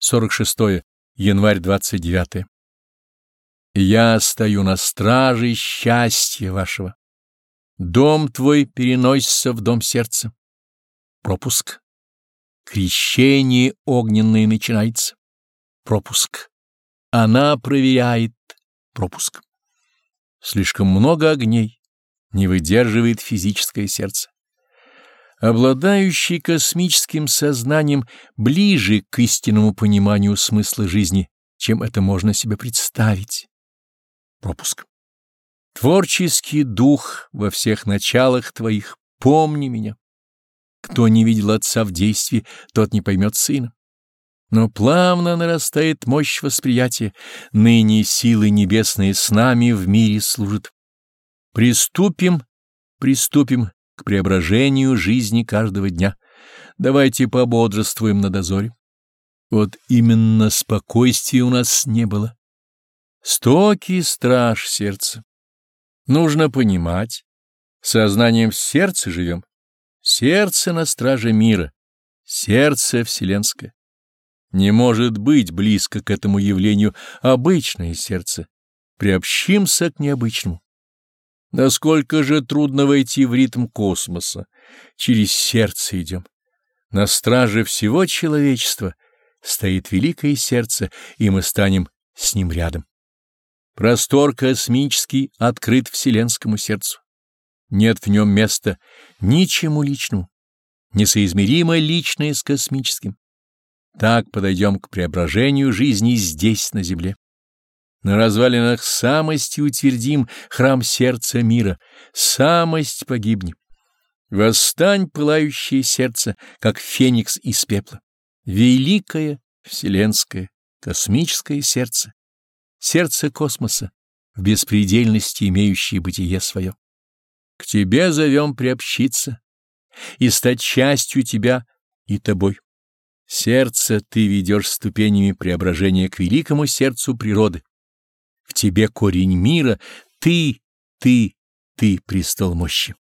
46 январь 29 Я стою на страже счастья вашего. Дом твой переносится в дом сердца. Пропуск. Крещение огненное начинается. Пропуск. Она проверяет. Пропуск. Слишком много огней. Не выдерживает физическое сердце обладающий космическим сознанием ближе к истинному пониманию смысла жизни, чем это можно себе представить. Пропуск. Творческий дух во всех началах твоих, помни меня. Кто не видел отца в действии, тот не поймет сына. Но плавно нарастает мощь восприятия, ныне силы небесные с нами в мире служат. Приступим, приступим к преображению жизни каждого дня. Давайте пободрствуем на дозоре. Вот именно спокойствия у нас не было. Стокий страж сердца. Нужно понимать, сознанием в сердце живем. Сердце на страже мира, сердце вселенское. Не может быть близко к этому явлению обычное сердце. Приобщимся к необычному. Насколько же трудно войти в ритм космоса. Через сердце идем. На страже всего человечества стоит великое сердце, и мы станем с ним рядом. Простор космический открыт вселенскому сердцу. Нет в нем места ничему личному, несоизмеримо личное с космическим. Так подойдем к преображению жизни здесь, на земле. На развалинах самости утвердим храм сердца мира. Самость погибни. Восстань, пылающее сердце, как феникс из пепла. Великое, вселенское, космическое сердце. Сердце космоса, в беспредельности имеющее бытие свое. К тебе зовем приобщиться и стать частью тебя и тобой. Сердце ты ведешь ступенями преображения к великому сердцу природы в тебе корень мира, ты, ты, ты престол мощи.